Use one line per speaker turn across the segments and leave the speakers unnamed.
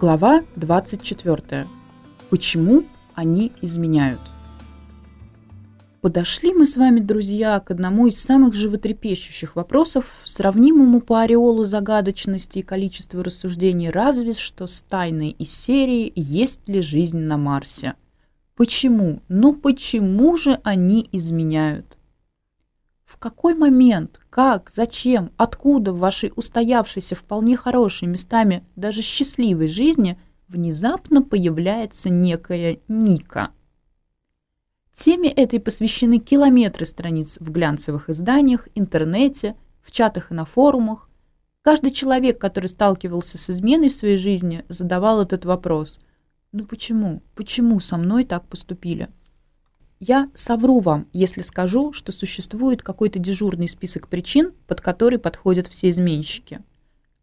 Глава 24. Почему они изменяют? Подошли мы с вами, друзья, к одному из самых животрепещущих вопросов, сравнимому по ореолу загадочности и количеству рассуждений разве что с тайной из серии «Есть ли жизнь на Марсе?». Почему? Ну почему же они изменяют? в какой момент, как, зачем, откуда в вашей устоявшейся вполне хорошей местами даже счастливой жизни внезапно появляется некая Ника. Теме этой посвящены километры страниц в глянцевых изданиях, интернете, в чатах и на форумах. Каждый человек, который сталкивался с изменой в своей жизни, задавал этот вопрос. «Ну почему? Почему со мной так поступили?» Я совру вам, если скажу, что существует какой-то дежурный список причин, под который подходят все изменщики.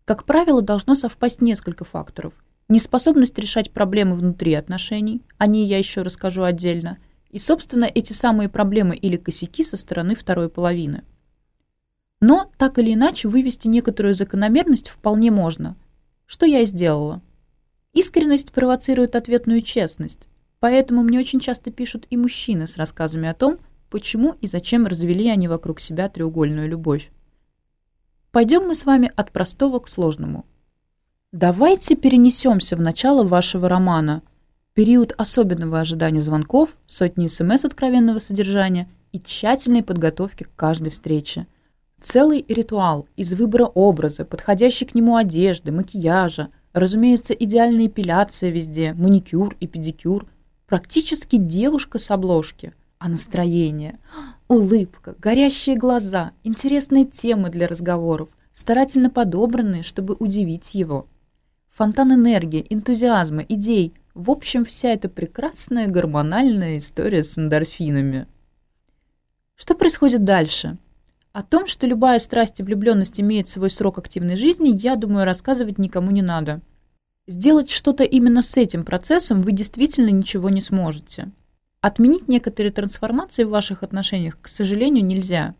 Как правило, должно совпасть несколько факторов. Неспособность решать проблемы внутри отношений, о ней я еще расскажу отдельно, и, собственно, эти самые проблемы или косяки со стороны второй половины. Но, так или иначе, вывести некоторую закономерность вполне можно. Что я и сделала. Искренность провоцирует ответную честность. Поэтому мне очень часто пишут и мужчины с рассказами о том, почему и зачем развели они вокруг себя треугольную любовь. Пойдем мы с вами от простого к сложному. Давайте перенесемся в начало вашего романа, период особенного ожидания звонков, сотни смс откровенного содержания и тщательной подготовки к каждой встрече. Целый ритуал из выбора образа, подходящей к нему одежды, макияжа, разумеется, идеальная эпиляция везде, маникюр и педикюр, практически девушка с обложки, а настроение – улыбка, горящие глаза, интересные темы для разговоров, старательно подобранные, чтобы удивить его. Фонтан энергии, энтузиазма, идей – в общем, вся эта прекрасная гормональная история с эндорфинами. Что происходит дальше? О том, что любая страсть и влюбленность имеет свой срок активной жизни, я думаю, рассказывать никому не надо – сделать что-то именно с этим процессом вы действительно ничего не сможете. Отменить некоторые трансформации в ваших отношениях, к сожалению, нельзя.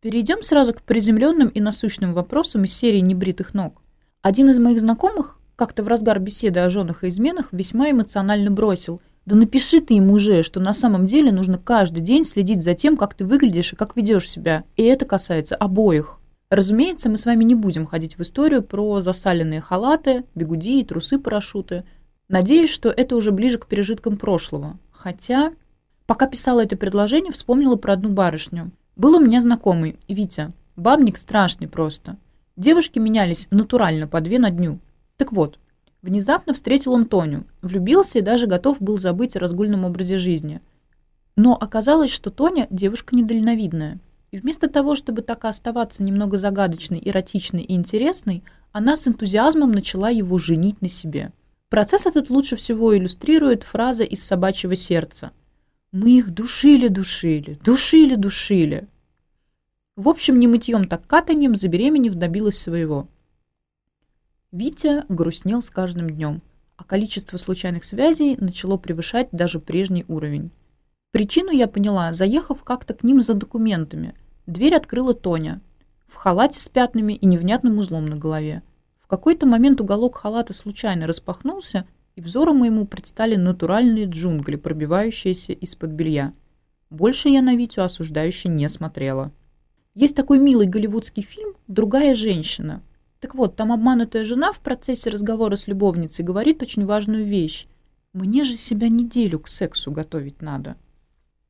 Перейдем сразу к приземленным и насущным вопросам из серии «Небритых ног». Один из моих знакомых как-то в разгар беседы о женах и изменах весьма эмоционально бросил «Да напиши ты ему уже, что на самом деле нужно каждый день следить за тем, как ты выглядишь и как ведешь себя, и это касается обоих». Разумеется, мы с вами не будем ходить в историю про засаленные халаты, бегуди и трусы-парашюты. Надеюсь, что это уже ближе к пережиткам прошлого. Хотя, пока писала это предложение, вспомнила про одну барышню. Был у меня знакомый, Витя. Бабник страшный просто. Девушки менялись натурально по две на дню. Так вот, внезапно встретил он Тоню, влюбился и даже готов был забыть о разгульном образе жизни. Но оказалось, что Тоня девушка недальновидная – и Вместо того, чтобы так и оставаться немного загадочной, эротичной и интересной, она с энтузиазмом начала его женить на себе. Процесс этот лучше всего иллюстрирует фраза из «Собачьего сердца». «Мы их душили-душили, душили-душили». В общем, не мытьем, так катанием забеременев добилась своего. Витя грустнел с каждым днем, а количество случайных связей начало превышать даже прежний уровень. Причину я поняла, заехав как-то к ним за документами. Дверь открыла Тоня. В халате с пятнами и невнятным узлом на голове. В какой-то момент уголок халата случайно распахнулся, и взором моему предстали натуральные джунгли, пробивающиеся из-под белья. Больше я на Витю осуждающе не смотрела. Есть такой милый голливудский фильм «Другая женщина». Так вот, там обманутая жена в процессе разговора с любовницей говорит очень важную вещь. «Мне же себя неделю к сексу готовить надо».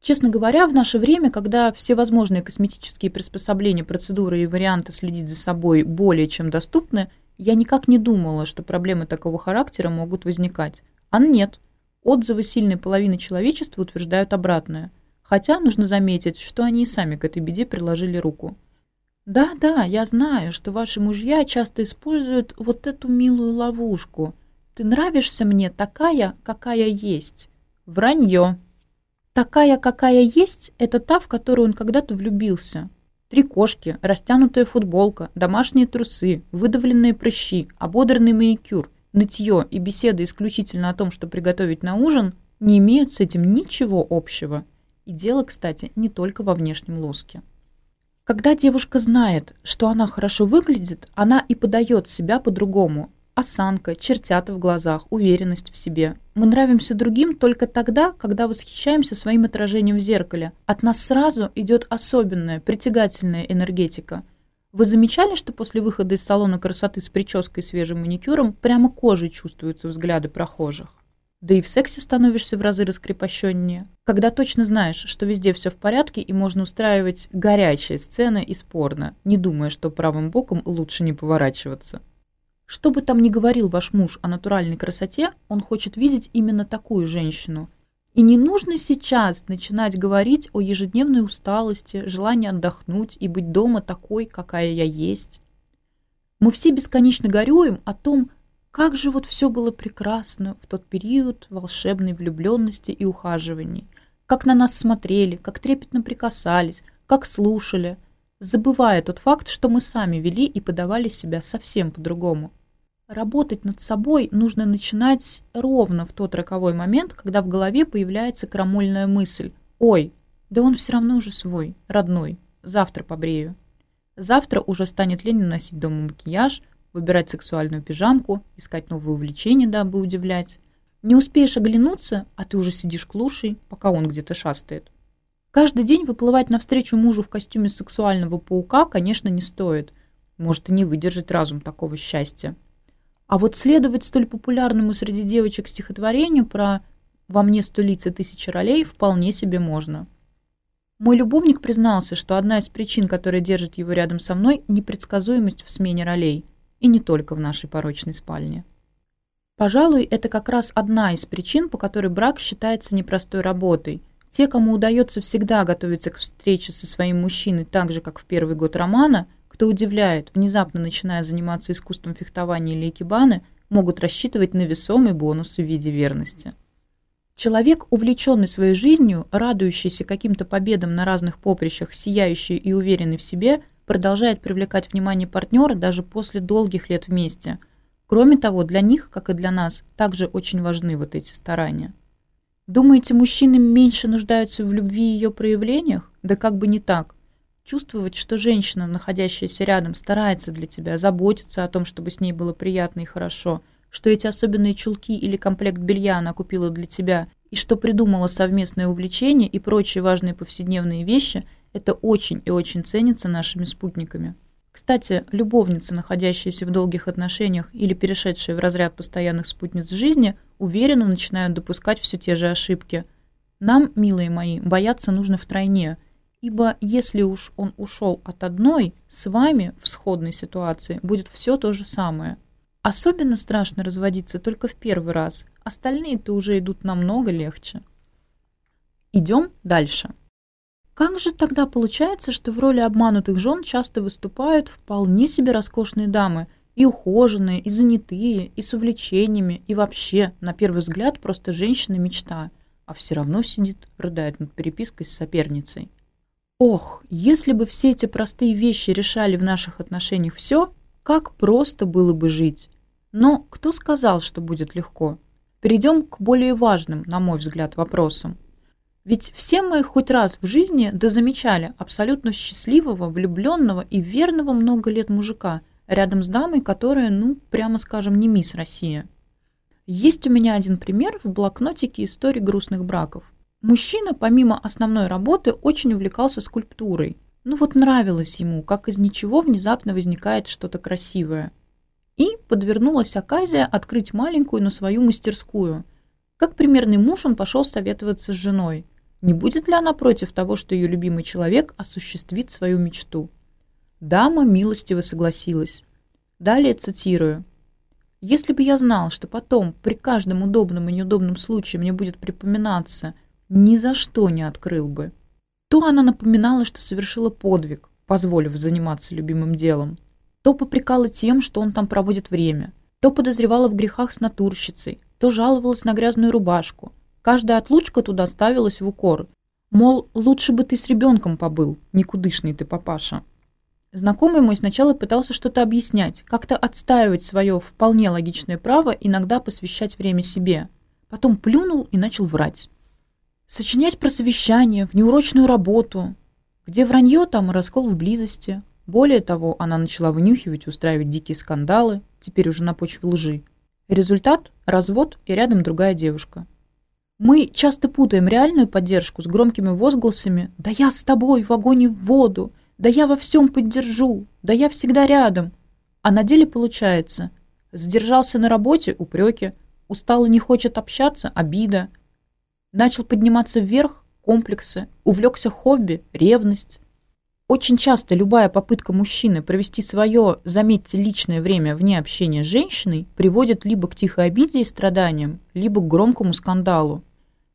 Честно говоря, в наше время, когда всевозможные косметические приспособления, процедуры и варианты следить за собой более чем доступны, я никак не думала, что проблемы такого характера могут возникать. А нет. Отзывы сильной половины человечества утверждают обратное. Хотя нужно заметить, что они и сами к этой беде приложили руку. «Да-да, я знаю, что ваши мужья часто используют вот эту милую ловушку. Ты нравишься мне такая, какая есть. Вранье!» Такая, какая есть, это та, в которую он когда-то влюбился. Три кошки, растянутая футболка, домашние трусы, выдавленные прыщи, ободранный маникюр, нытье и беседа исключительно о том, что приготовить на ужин, не имеют с этим ничего общего. И дело, кстати, не только во внешнем лоске. Когда девушка знает, что она хорошо выглядит, она и подает себя по-другому. осанка, чертята в глазах, уверенность в себе. Мы нравимся другим только тогда, когда восхищаемся своим отражением в зеркале. От нас сразу идет особенная, притягательная энергетика. Вы замечали, что после выхода из салона красоты с прической и свежим маникюром прямо кожей чувствуются взгляды прохожих? Да и в сексе становишься в разы раскрепощеннее, когда точно знаешь, что везде все в порядке и можно устраивать горячие сцены и спорно, не думая, что правым боком лучше не поворачиваться чтобы там не говорил ваш муж о натуральной красоте, он хочет видеть именно такую женщину. И не нужно сейчас начинать говорить о ежедневной усталости, желании отдохнуть и быть дома такой, какая я есть. Мы все бесконечно горюем о том, как же вот все было прекрасно в тот период волшебной влюбленности и ухаживаний. Как на нас смотрели, как трепетно прикасались, как слушали, забывая тот факт, что мы сами вели и подавали себя совсем по-другому работать над собой нужно начинать ровно в тот роковой момент, когда в голове появляется крамольная мысль. «Ой, да он все равно уже свой, родной. Завтра побрею». Завтра уже станет лень носить дома макияж, выбирать сексуальную пижамку, искать новые увлечения, дабы удивлять. Не успеешь оглянуться, а ты уже сидишь клушей, пока он где-то шастает. Каждый день выплывать навстречу мужу в костюме сексуального паука, конечно, не стоит. Может и не выдержит разум такого счастья. А вот следовать столь популярному среди девочек стихотворению про «Во мне сто лиц и тысячи ролей» вполне себе можно. Мой любовник признался, что одна из причин, которая держит его рядом со мной, непредсказуемость в смене ролей, и не только в нашей порочной спальне. Пожалуй, это как раз одна из причин, по которой брак считается непростой работой. Те, кому удается всегда готовиться к встрече со своим мужчиной так же, как в первый год романа – кто удивляет, внезапно начиная заниматься искусством фехтования или экибаны, могут рассчитывать на весомый бонус в виде верности. Человек, увлеченный своей жизнью, радующийся каким-то победам на разных поприщах, сияющий и уверенный в себе, продолжает привлекать внимание партнера даже после долгих лет вместе. Кроме того, для них, как и для нас, также очень важны вот эти старания. Думаете, мужчины меньше нуждаются в любви и ее проявлениях? Да как бы не так чувствовать, что женщина, находящаяся рядом, старается для тебя, заботится о том, чтобы с ней было приятно и хорошо, что эти особенные чулки или комплект белья она купила для тебя, и что придумала совместное увлечение и прочие важные повседневные вещи, это очень и очень ценится нашими спутниками. Кстати, любовницы, находящиеся в долгих отношениях или перешедшие в разряд постоянных спутниц жизни, уверенно начинают допускать все те же ошибки. Нам, милые мои, бояться нужно втройне – Ибо если уж он ушел от одной, с вами в сходной ситуации будет все то же самое. Особенно страшно разводиться только в первый раз, остальные-то уже идут намного легче. Идем дальше. Как же тогда получается, что в роли обманутых жен часто выступают вполне себе роскошные дамы, и ухоженные, и занятые, и с увлечениями, и вообще, на первый взгляд, просто женщина-мечта, а все равно сидит, рыдает над перепиской с соперницей. Ох, если бы все эти простые вещи решали в наших отношениях все, как просто было бы жить. Но кто сказал, что будет легко? Перейдем к более важным, на мой взгляд, вопросам. Ведь все мы хоть раз в жизни дозамечали абсолютно счастливого, влюбленного и верного много лет мужика рядом с дамой, которая, ну, прямо скажем, не мисс Россия. Есть у меня один пример в блокнотике истории грустных браков – Мужчина, помимо основной работы, очень увлекался скульптурой. Ну вот нравилось ему, как из ничего внезапно возникает что-то красивое. И подвернулась оказия открыть маленькую, но свою мастерскую. Как примерный муж он пошел советоваться с женой. Не будет ли она против того, что ее любимый человек осуществит свою мечту? Дама милостиво согласилась. Далее цитирую. «Если бы я знал, что потом при каждом удобном и неудобном случае мне будет припоминаться – ни за что не открыл бы. То она напоминала, что совершила подвиг, позволив заниматься любимым делом, то попрекала тем, что он там проводит время, то подозревала в грехах с натурщицей, то жаловалась на грязную рубашку. Каждая отлучка туда ставилась в укор. Мол, лучше бы ты с ребенком побыл, никудышный ты папаша. Знакомый мой сначала пытался что-то объяснять, как-то отстаивать свое вполне логичное право иногда посвящать время себе. Потом плюнул и начал врать. Сочинять про совещание, в неурочную работу, где вранье, там и раскол в близости. Более того, она начала вынюхивать и устраивать дикие скандалы, теперь уже на почве лжи. Результат – развод и рядом другая девушка. Мы часто путаем реальную поддержку с громкими возгласами «Да я с тобой в огонь и в воду», «Да я во всем поддержу», «Да я всегда рядом». А на деле получается Задержался на работе – упреки, устал и не хочет общаться – обида. начал подниматься вверх комплексы, увлекся хобби, ревность. Очень часто любая попытка мужчины провести свое, заметьте, личное время вне общения с женщиной приводит либо к тихой обиде и страданиям, либо к громкому скандалу.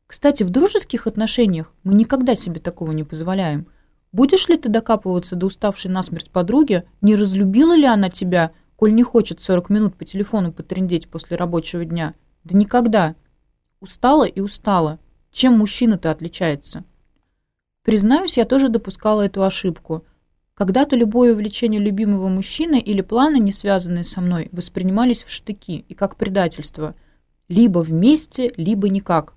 Кстати, в дружеских отношениях мы никогда себе такого не позволяем. Будешь ли ты докапываться до уставшей насмерть подруги, не разлюбила ли она тебя, коль не хочет 40 минут по телефону потрындеть после рабочего дня? Да никогда. Устала и устала. Чем мужчина-то отличается? Признаюсь, я тоже допускала эту ошибку. Когда-то любое увлечение любимого мужчины или планы, не связанные со мной, воспринимались в штыки и как предательство. Либо вместе, либо никак.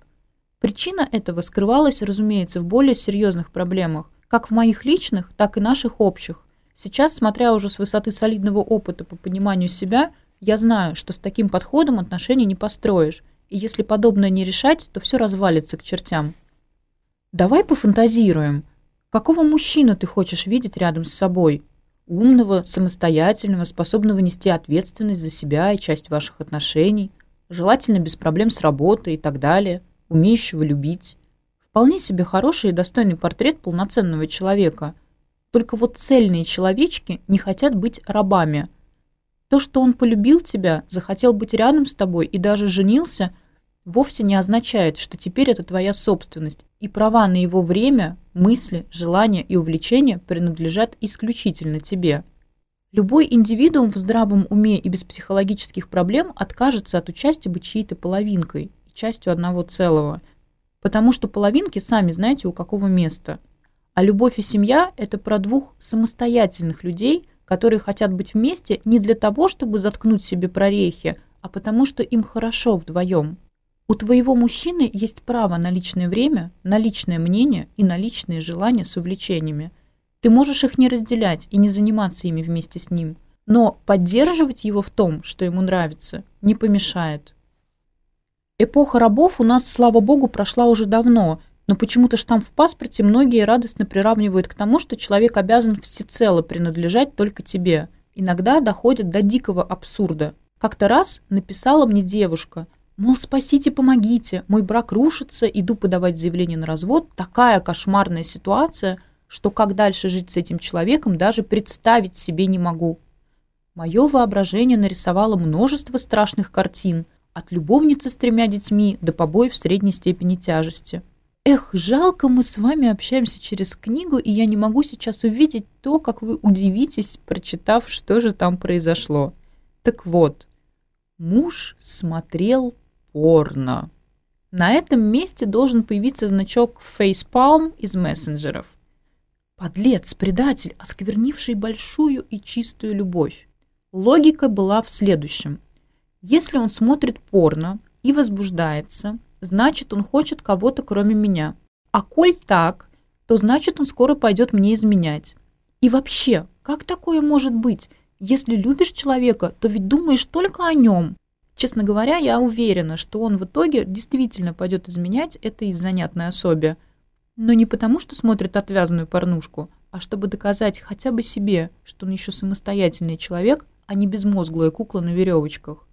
Причина этого скрывалась, разумеется, в более серьезных проблемах, как в моих личных, так и наших общих. Сейчас, смотря уже с высоты солидного опыта по пониманию себя, я знаю, что с таким подходом отношения не построишь, и если подобное не решать, то все развалится к чертям. Давай пофантазируем. Какого мужчину ты хочешь видеть рядом с собой? Умного, самостоятельного, способного нести ответственность за себя и часть ваших отношений, желательно без проблем с работой и так далее, умеющего любить. Вполне себе хороший и достойный портрет полноценного человека. Только вот цельные человечки не хотят быть рабами – то, что он полюбил тебя, захотел быть рядом с тобой и даже женился, вовсе не означает, что теперь это твоя собственность, и права на его время, мысли, желания и увлечения принадлежат исключительно тебе. Любой индивидуум в здравом уме и без психологических проблем откажется от участия бы чьей-то половинкой, частью одного целого, потому что половинки сами знаете у какого места. А любовь и семья – это про двух самостоятельных людей – которые хотят быть вместе не для того, чтобы заткнуть себе прорехи, а потому что им хорошо вдвоем. У твоего мужчины есть право на личное время, на личное мнение и на личные желания с увлечениями. Ты можешь их не разделять и не заниматься ими вместе с ним, но поддерживать его в том, что ему нравится, не помешает. Эпоха рабов у нас, слава богу, прошла уже давно – но почему-то штамп в паспорте многие радостно приравнивают к тому, что человек обязан всецело принадлежать только тебе. Иногда доходит до дикого абсурда. Как-то раз написала мне девушка, мол, спасите, помогите, мой брак рушится, иду подавать заявление на развод, такая кошмарная ситуация, что как дальше жить с этим человеком, даже представить себе не могу. Мое воображение нарисовало множество страшных картин, от любовницы с тремя детьми до побоев средней степени тяжести. Эх, жалко, мы с вами общаемся через книгу, и я не могу сейчас увидеть то, как вы удивитесь, прочитав, что же там произошло. Так вот, муж смотрел порно. На этом месте должен появиться значок facepalm из мессенджеров. Подлец, предатель, осквернивший большую и чистую любовь. Логика была в следующем. Если он смотрит порно и возбуждается, значит, он хочет кого-то кроме меня. А коль так, то значит, он скоро пойдет мне изменять. И вообще, как такое может быть? Если любишь человека, то ведь думаешь только о нем. Честно говоря, я уверена, что он в итоге действительно пойдет изменять этой занятной особе. Но не потому, что смотрит отвязанную порнушку, а чтобы доказать хотя бы себе, что он еще самостоятельный человек, а не безмозглая кукла на веревочках.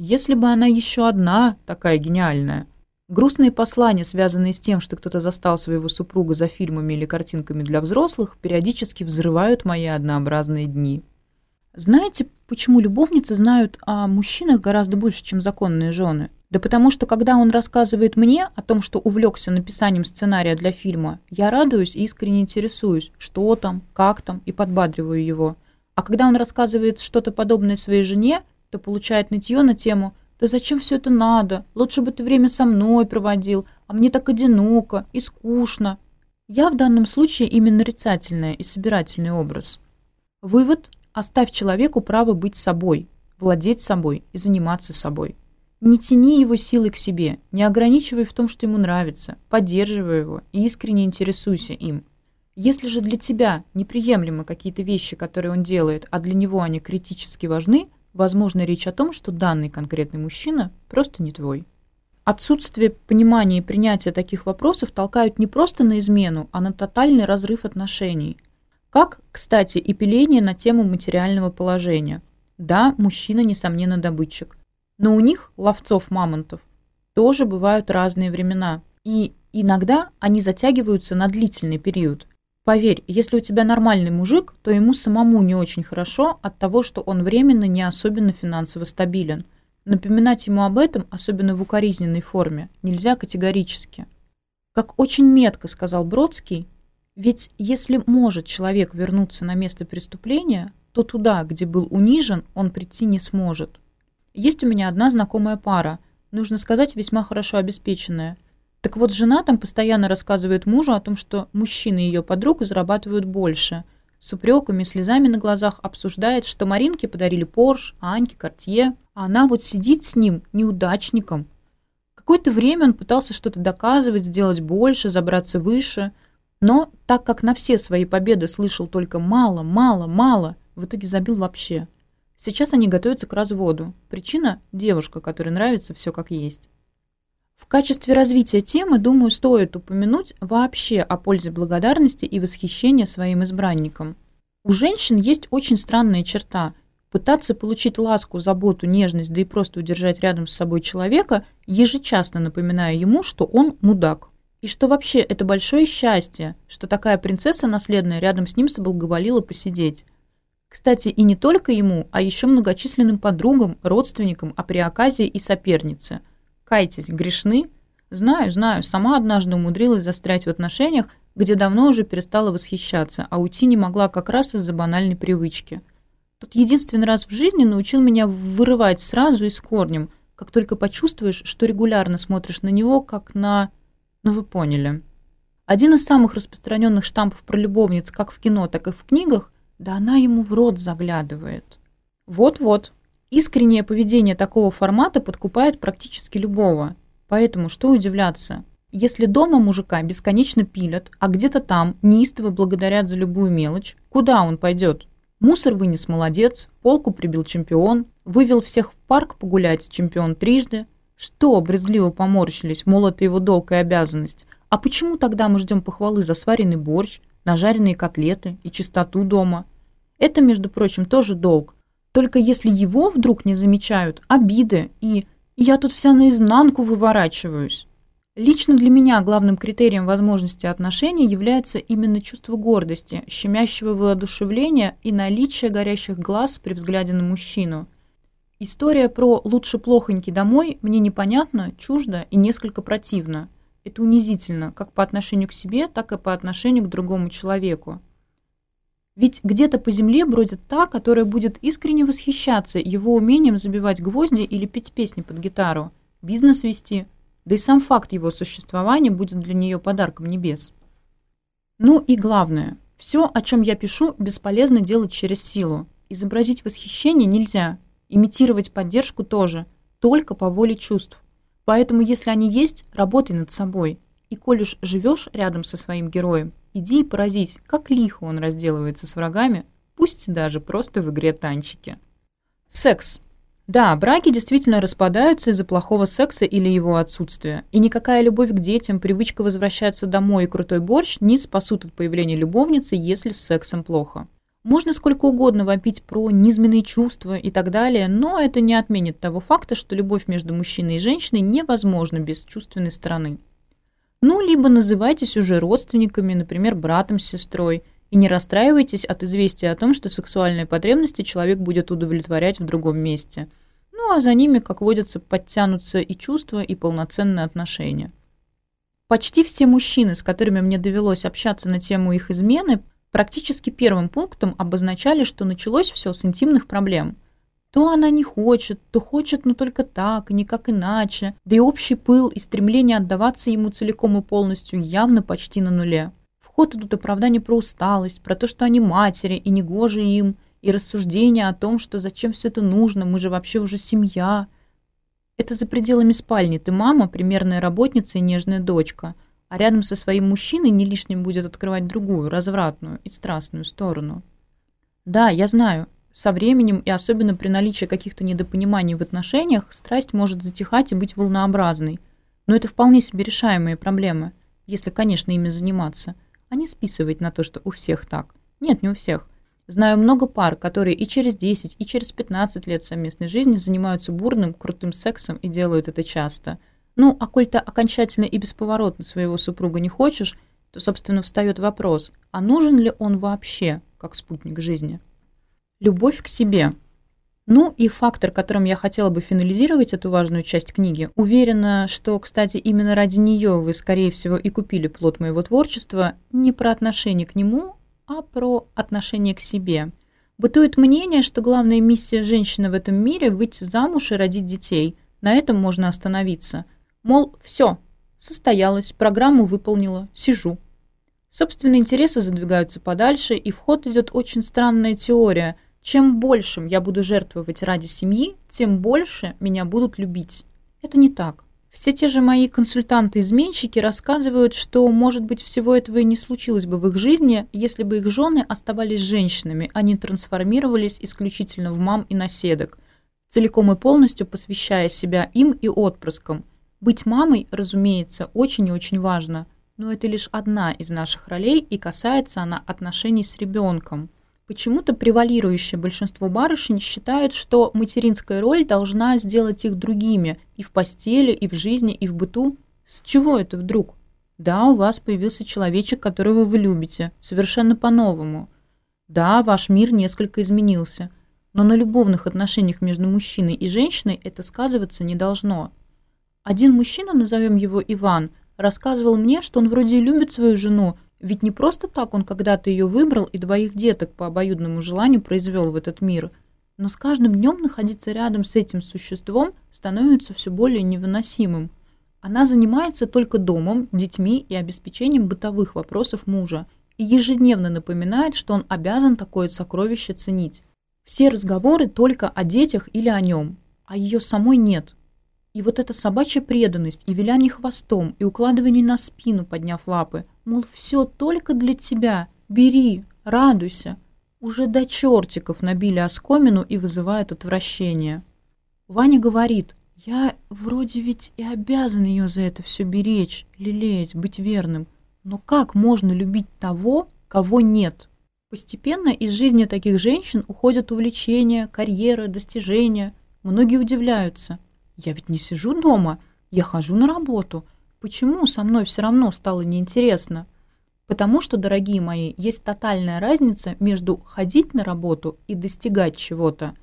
Если бы она еще одна такая гениальная. Грустные послания, связанные с тем, что кто-то застал своего супруга за фильмами или картинками для взрослых, периодически взрывают мои однообразные дни. Знаете, почему любовницы знают о мужчинах гораздо больше, чем законные жены? Да потому что, когда он рассказывает мне о том, что увлекся написанием сценария для фильма, я радуюсь и искренне интересуюсь, что там, как там, и подбадриваю его. А когда он рассказывает что-то подобное своей жене, то получает нытье на тему «Да зачем все это надо? Лучше бы ты время со мной проводил, а мне так одиноко и скучно». Я в данном случае именно нарицательный и собирательный образ. Вывод – оставь человеку право быть собой, владеть собой и заниматься собой. Не тяни его силой к себе, не ограничивай в том, что ему нравится, поддерживай его и искренне интересуйся им. Если же для тебя неприемлемы какие-то вещи, которые он делает, а для него они критически важны, возможно речь о том, что данный конкретный мужчина просто не твой. Отсутствие понимания и принятия таких вопросов толкают не просто на измену, а на тотальный разрыв отношений. Как, кстати, и пиление на тему материального положения. Да, мужчина, несомненно, добытчик. Но у них, ловцов-мамонтов, тоже бывают разные времена. И иногда они затягиваются на длительный период. Поверь, если у тебя нормальный мужик, то ему самому не очень хорошо от того, что он временно не особенно финансово стабилен – Напоминать ему об этом, особенно в укоризненной форме, нельзя категорически. Как очень метко сказал Бродский, ведь если может человек вернуться на место преступления, то туда, где был унижен, он прийти не сможет. Есть у меня одна знакомая пара, нужно сказать, весьма хорошо обеспеченная. Так вот, жена там постоянно рассказывает мужу о том, что мужчины ее подруг зарабатывают больше. С упреками, слезами на глазах обсуждает, что Маринке подарили Порш, Аньке Кортье. А она вот сидит с ним неудачником. Какое-то время он пытался что-то доказывать, сделать больше, забраться выше. Но так как на все свои победы слышал только мало, мало, мало, в итоге забил вообще. Сейчас они готовятся к разводу. Причина – девушка, которой нравится все как есть. В качестве развития темы, думаю, стоит упомянуть вообще о пользе благодарности и восхищения своим избранником. У женщин есть очень странная черта. Пытаться получить ласку, заботу, нежность, да и просто удержать рядом с собой человека, ежечасно напоминая ему, что он мудак. И что вообще это большое счастье, что такая принцесса наследная рядом с ним соблаговолила посидеть. Кстати, и не только ему, а еще многочисленным подругам, родственникам, а при оказии и сопернице – кайтесь грешны, знаю, знаю, сама однажды умудрилась застрять в отношениях, где давно уже перестала восхищаться, а уйти не могла как раз из-за банальной привычки. Тот единственный раз в жизни научил меня вырывать сразу и с корнем, как только почувствуешь, что регулярно смотришь на него, как на... Ну вы поняли. Один из самых распространенных штампов про любовниц как в кино, так и в книгах, да она ему в рот заглядывает. Вот-вот, искреннее поведение такого формата подкупает практически любого. Поэтому что удивляться? Если дома мужика бесконечно пилят, а где-то там неистово благодарят за любую мелочь, куда он пойдет? Мусор вынес молодец, полку прибил чемпион, вывел всех в парк погулять чемпион трижды. Что, брезгливо поморщились, мол, это его долг и обязанность. А почему тогда мы ждем похвалы за сваренный борщ, нажаренные котлеты и чистоту дома? Это, между прочим, тоже долг – только если его вдруг не замечают, обиды и «я тут вся наизнанку выворачиваюсь». Лично для меня главным критерием возможности отношений является именно чувство гордости, щемящего воодушевления и наличие горящих глаз при взгляде на мужчину. История про «лучше плохоньки домой» мне непонятна, чужда и несколько противна. Это унизительно как по отношению к себе, так и по отношению к другому человеку. Ведь где-то по земле бродит та, которая будет искренне восхищаться его умением забивать гвозди или петь песни под гитару, бизнес вести, да и сам факт его существования будет для нее подарком небес. Ну и главное, все, о чем я пишу, бесполезно делать через силу. Изобразить восхищение нельзя, имитировать поддержку тоже, только по воле чувств. Поэтому, если они есть, работай над собой. И коль уж живешь рядом со своим героем – иди и поразись, как лихо он разделывается с врагами, пусть даже просто в игре танчики. Секс. Да, браки действительно распадаются из-за плохого секса или его отсутствия. И никакая любовь к детям, привычка возвращаться домой и крутой борщ не спасут от появления любовницы, если с сексом плохо. Можно сколько угодно вопить про низменные чувства и так далее, но это не отменит того факта, что любовь между мужчиной и женщиной невозможна без чувственной стороны. Ну, либо называйтесь уже родственниками, например, братом с сестрой, и не расстраивайтесь от известия о том, что сексуальные потребности человек будет удовлетворять в другом месте – ну а за ними, как водится, подтянутся и чувства, и полноценные отношения. Почти все мужчины, с которыми мне довелось общаться на тему их измены, практически первым пунктом обозначали, что началось все с интимных проблем. То она не хочет, то хочет, но только так, и никак иначе. Да и общий пыл и стремление отдаваться ему целиком и полностью явно почти на нуле. В ход идут оправдания про усталость, про то, что они матери и негоже им – и рассуждения о том, что зачем все это нужно, мы же вообще уже семья. Это за пределами спальни, ты мама, примерная работница и нежная дочка. а рядом со своим мужчиной не лишним будет открывать другую, со временем, и особенно при наличии каких-то недопониманий в отношениях, страсть может затихать и быть волнообразной. Но это вполне себе решаемые проблемы, если, конечно, ими заниматься, а не списывать на то, что у всех так. Нет, не у всех. Знаю много пар, которые и через 10, и через 15 лет совместной жизни занимаются бурным, крутым сексом и делают это часто. Ну, а коль ты окончательно и бесповоротно своего супруга не хочешь, то, собственно, встает вопрос, а нужен ли он вообще как спутник жизни? любовь к себе. Ну и фактор, которым я хотела бы финализировать эту важную часть книги. Уверена, что, кстати, именно ради нее вы, скорее всего, и купили плод моего творчества не про отношение к нему, а про отношение к себе. Бытует мнение, что главная миссия женщины в этом мире – выйти замуж и родить детей. На этом можно остановиться. Мол, все, состоялось, программу выполнила, сижу. Собственные интересы задвигаются подальше, и в ход идет очень странная теория – Чем большим я буду жертвовать ради семьи, тем больше меня будут любить. Это не так. Все те же мои консультанты-изменщики рассказывают, что, может быть, всего этого и не случилось бы в их жизни, если бы их жены оставались женщинами, а не трансформировались исключительно в мам и наседок, целиком и полностью посвящая себя им и отпрыскам – быть мамой, разумеется, очень и очень важно, но это лишь одна из наших ролей, и касается она отношений с ребенком. почему-то превалирующее большинство барышень считает, что материнская роль должна сделать их другими и в постели, и в жизни, и в быту. С чего это вдруг? Да, у вас появился человечек, которого вы любите, совершенно по-новому. Да, ваш мир несколько изменился. Но на любовных отношениях между мужчиной и женщиной это сказываться не должно. Один мужчина, назовем его Иван, рассказывал мне, что он вроде любит свою жену, ведь не просто так он когда-то ее выбрал и двоих деток по обоюдному желанию произвел в этот мир. Но с каждым днем находиться рядом с этим существом становится все более невыносимым. Она занимается только домом, детьми и обеспечением бытовых вопросов мужа и ежедневно напоминает, что он обязан такое сокровище ценить. Все разговоры только о детях или о нем, а ее самой нет – и вот эта мол, все только для тебя, бери, радуйся. Уже до чертиков набили оскомину и вызывают отвращение. Ваня говорит, я вроде ведь и обязан ее за это все беречь, лелеять, быть верным. Но как можно любить того, кого нет? Постепенно из жизни таких женщин уходят увлечения, карьера, достижения. Многие удивляются. Я ведь не сижу дома, я хожу на работу, почему со мной все равно стало неинтересно? Потому что, дорогие мои, есть тотальная разница между ходить на работу и достигать чего-то.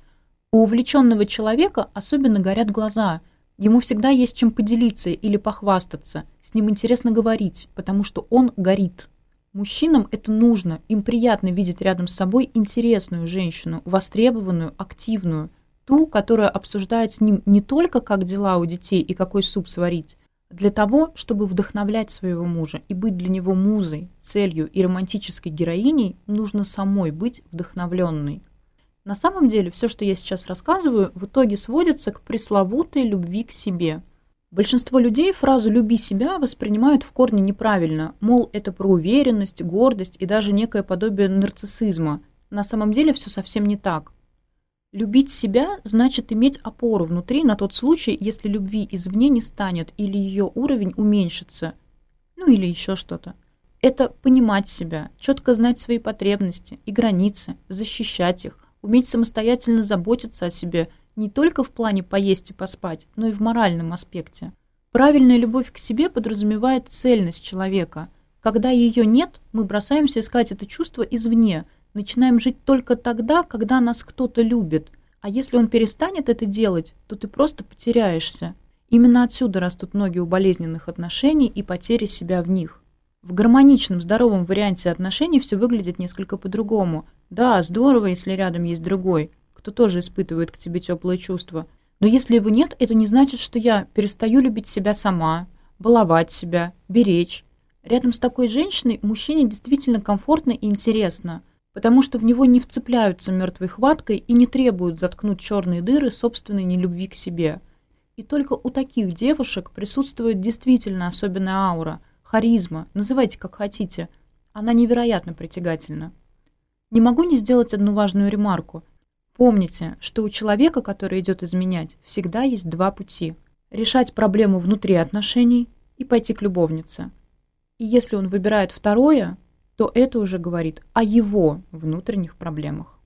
У увлеченного человека особенно горят глаза. Ему всегда есть чем поделиться или похвастаться. С ним интересно говорить, потому что он горит. Мужчинам это нужно, им приятно видеть рядом с собой интересную женщину, востребованную, активную, ту, которая обсуждает с ним не только, как дела у детей и какой суп сварить, для того, чтобы вдохновлять своего мужа и быть для него музой, целью и романтической героиней, нужно самой быть вдохновленной. На самом деле, все, что я сейчас рассказываю, в итоге сводится к пресловутой любви к себе. Большинство людей фразу «люби себя» воспринимают в корне неправильно, мол, это про уверенность, гордость и даже некое подобие нарциссизма. На самом деле все совсем не так – Любить себя значит иметь опору внутри на тот случай, если любви извне не станет или ее уровень уменьшится, ну или еще что-то. Это понимать себя, четко знать свои потребности и границы, защищать их, уметь самостоятельно заботиться о себе не только в плане поесть и поспать, но и в моральном аспекте. Правильная любовь к себе подразумевает цельность человека. Когда ее нет, мы бросаемся искать это чувство извне – начинаем жить только тогда, когда нас кто-то любит. А если он перестанет это делать, то ты просто потеряешься. Именно отсюда растут ноги у болезненных отношений и потери себя в них. В гармоничном, здоровом варианте отношений все выглядит несколько по-другому. Да, здорово, если рядом есть другой, кто тоже испытывает к тебе теплые чувства. Но если его нет, это не значит, что я перестаю любить себя сама, баловать себя, беречь. Рядом с такой женщиной мужчине действительно комфортно и интересно – потому что в него не вцепляются мертвой хваткой и не требуют заткнуть черные дыры собственной нелюбви к себе. И только у таких девушек присутствует действительно особенная аура, харизма, называйте как хотите. Она невероятно притягательна. Не могу не сделать одну важную ремарку. Помните, что у человека, который идет изменять, всегда есть два пути. Решать проблему внутри отношений и пойти к любовнице. И если он выбирает второе, то это уже говорит о его внутренних проблемах.